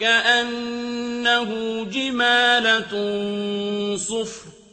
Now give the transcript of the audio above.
كَأَنَّهُ جمالة صُفْرٌ.